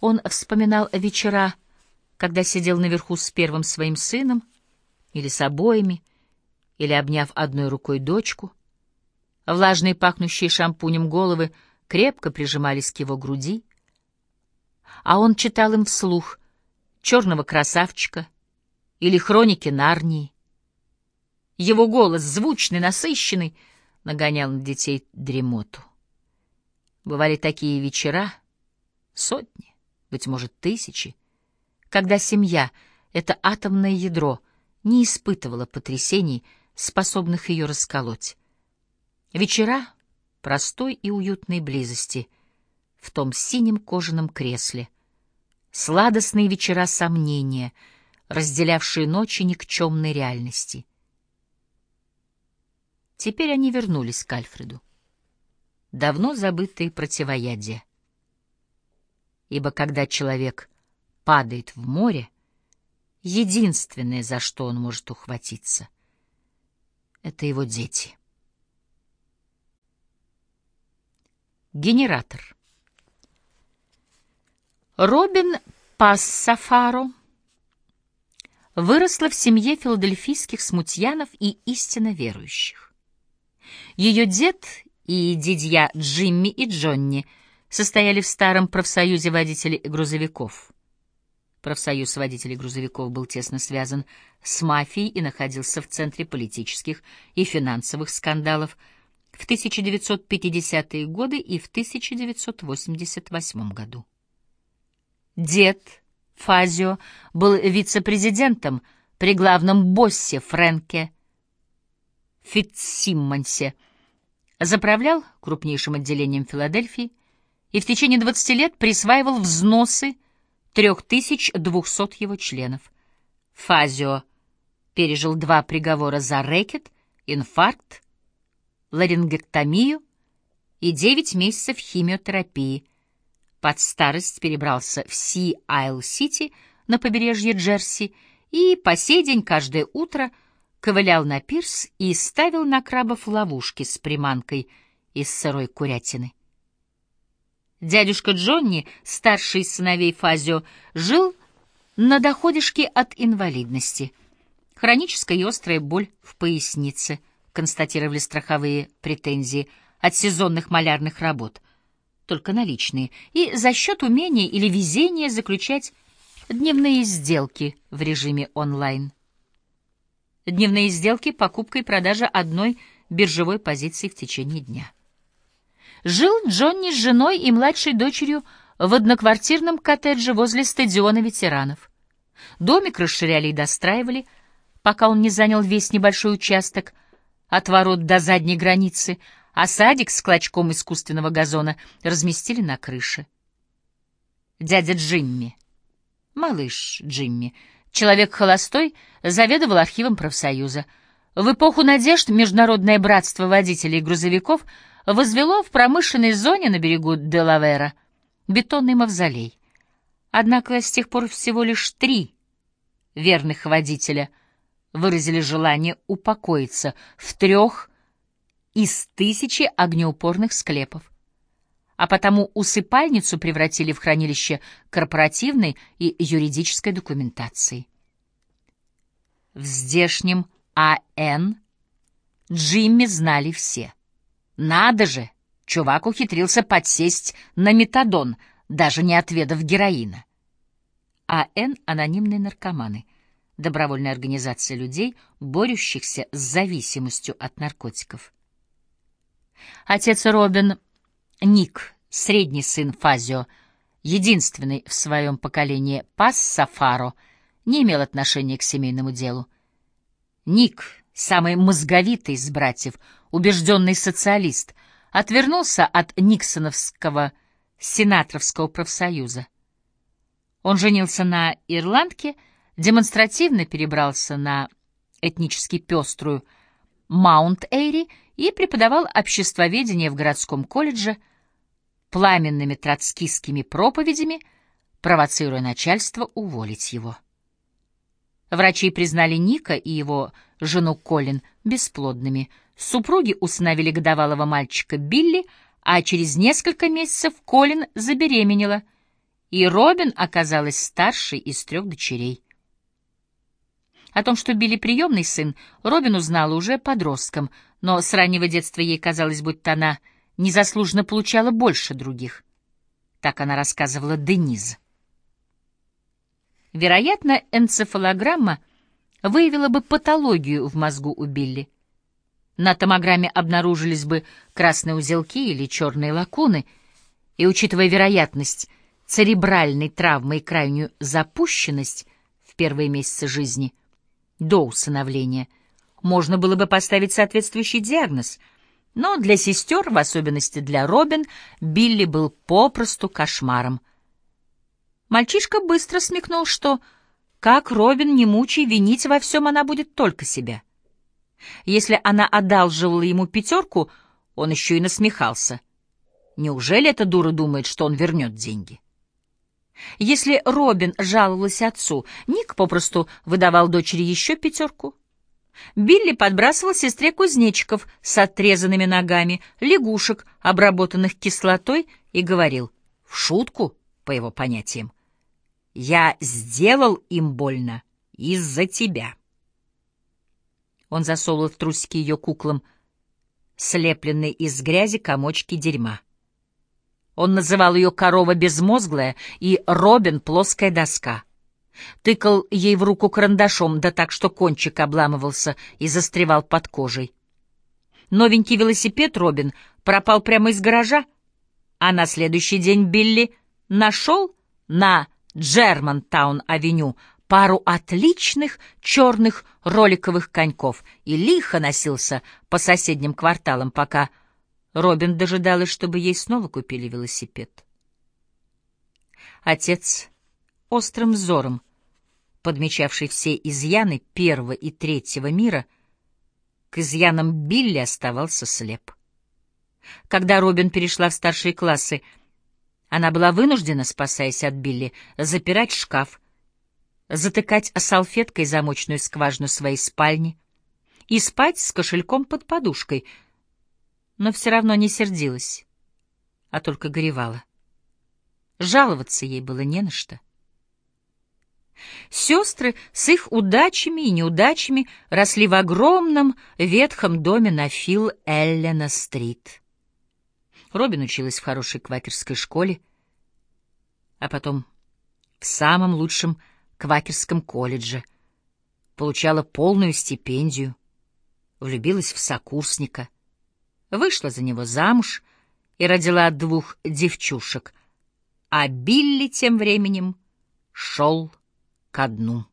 Он вспоминал вечера, когда сидел наверху с первым своим сыном, или с обоими, или обняв одной рукой дочку. Влажные, пахнущие шампунем головы крепко прижимались к его груди, а он читал им вслух «Черного красавчика» или «Хроники Нарнии». Его голос, звучный, насыщенный, нагонял на детей дремоту. Бывали такие вечера, сотни, быть может, тысячи, когда семья, это атомное ядро, не испытывала потрясений, способных ее расколоть. Вечера простой и уютной близости в том синем кожаном кресле, сладостные вечера сомнения, разделявшие ночи никчемной реальности. Теперь они вернулись к Альфреду. Давно забытые противоядия. Ибо когда человек падает в море, единственное, за что он может ухватиться, — это его дети. Генератор. Робин Пассафаро выросла в семье филадельфийских смутьянов и истинно верующих. Ее дед и дядья Джимми и Джонни состояли в старом профсоюзе водителей грузовиков. Профсоюз водителей грузовиков был тесно связан с мафией и находился в центре политических и финансовых скандалов в 1950-е годы и в 1988 году. Дед Фазио был вице-президентом при главном боссе Фрэнке Фитцсиммонсе, заправлял крупнейшим отделением Филадельфии и в течение 20 лет присваивал взносы 3200 его членов. Фазио пережил два приговора за рэкет, инфаркт, ларингектомию и 9 месяцев химиотерапии. Под старость перебрался в Си-Айл-Сити на побережье Джерси и по сей день каждое утро – ковылял на пирс и ставил на крабов ловушки с приманкой из сырой курятины. Дядюшка Джонни, старший из сыновей Фазио, жил на доходишке от инвалидности. Хроническая и острая боль в пояснице, констатировали страховые претензии от сезонных малярных работ, только наличные, и за счет умения или везения заключать дневные сделки в режиме онлайн. Дневные сделки, покупка и продажа одной биржевой позиции в течение дня. Жил Джонни с женой и младшей дочерью в одноквартирном коттедже возле стадиона ветеранов. Домик расширяли и достраивали, пока он не занял весь небольшой участок от ворот до задней границы, а садик с клочком искусственного газона разместили на крыше. Дядя Джимми, малыш Джимми, Человек холостой заведовал архивом профсоюза. В эпоху надежд Международное братство водителей грузовиков возвело в промышленной зоне на берегу Делавера бетонный мавзолей. Однако с тех пор всего лишь три верных водителя выразили желание упокоиться в трех из тысячи огнеупорных склепов а потому усыпальницу превратили в хранилище корпоративной и юридической документации. В здешнем А.Н. Джимми знали все. Надо же, чувак ухитрился подсесть на метадон, даже не отведав героина. А.Н. — анонимные наркоманы, добровольная организация людей, борющихся с зависимостью от наркотиков. Отец Робин Ник, средний сын Фазио, единственный в своем поколении пас Сафаро, не имел отношения к семейному делу. Ник, самый мозговитый из братьев, убежденный социалист, отвернулся от Никсоновского сенатровского профсоюза. Он женился на ирландке, демонстративно перебрался на этнически пеструю Маунт-Эйри и преподавал обществоведение в городском колледже, пламенными троцкистскими проповедями, провоцируя начальство уволить его. Врачи признали Ника и его жену Колин бесплодными. Супруги установили годовалого мальчика Билли, а через несколько месяцев Колин забеременела и Робин оказалась старшей из трех дочерей. О том, что Билли приемный сын, Робин узнала уже подростком, но с раннего детства ей казалось, будто она незаслуженно получала больше других. Так она рассказывала Дениз. Вероятно, энцефалограмма выявила бы патологию в мозгу у Билли. На томограмме обнаружились бы красные узелки или черные лакуны, и, учитывая вероятность церебральной травмы и крайнюю запущенность в первые месяцы жизни до усыновления, можно было бы поставить соответствующий диагноз, но для сестер, в особенности для Робин, Билли был попросту кошмаром. Мальчишка быстро смекнул, что, как Робин не мучай, винить во всем она будет только себя. Если она одалживала ему пятерку, он еще и насмехался. Неужели эта дура думает, что он вернет деньги? Если Робин жаловалась отцу, Ник попросту выдавал дочери еще пятерку. Билли подбрасывал сестре кузнечиков с отрезанными ногами, лягушек, обработанных кислотой, и говорил, в шутку, по его понятиям, «Я сделал им больно из-за тебя». Он засовывал в трусики ее куклам слепленные из грязи комочки дерьма. Он называл ее «корова безмозглая» и «Робин плоская доска». Тыкал ей в руку карандашом, да так, что кончик обламывался и застревал под кожей. Новенький велосипед Робин пропал прямо из гаража, а на следующий день Билли нашел на Джермантаун-авеню пару отличных черных роликовых коньков и лихо носился по соседним кварталам, пока Робин дожидалась, чтобы ей снова купили велосипед. Отец острым взором, подмечавший все изъяны первого и третьего мира, к изъянам Билли оставался слеп. Когда Робин перешла в старшие классы, она была вынуждена, спасаясь от Билли, запирать шкаф, затыкать салфеткой замочную скважину своей спальни и спать с кошельком под подушкой — но все равно не сердилась, а только горевала. Жаловаться ей было не на что. Сестры с их удачами и неудачами росли в огромном ветхом доме на Фил Эллена-стрит. Робин училась в хорошей квакерской школе, а потом в самом лучшем квакерском колледже, получала полную стипендию, влюбилась в сокурсника — вышла за него замуж и родила двух девчушек, а Билли тем временем шел ко дну.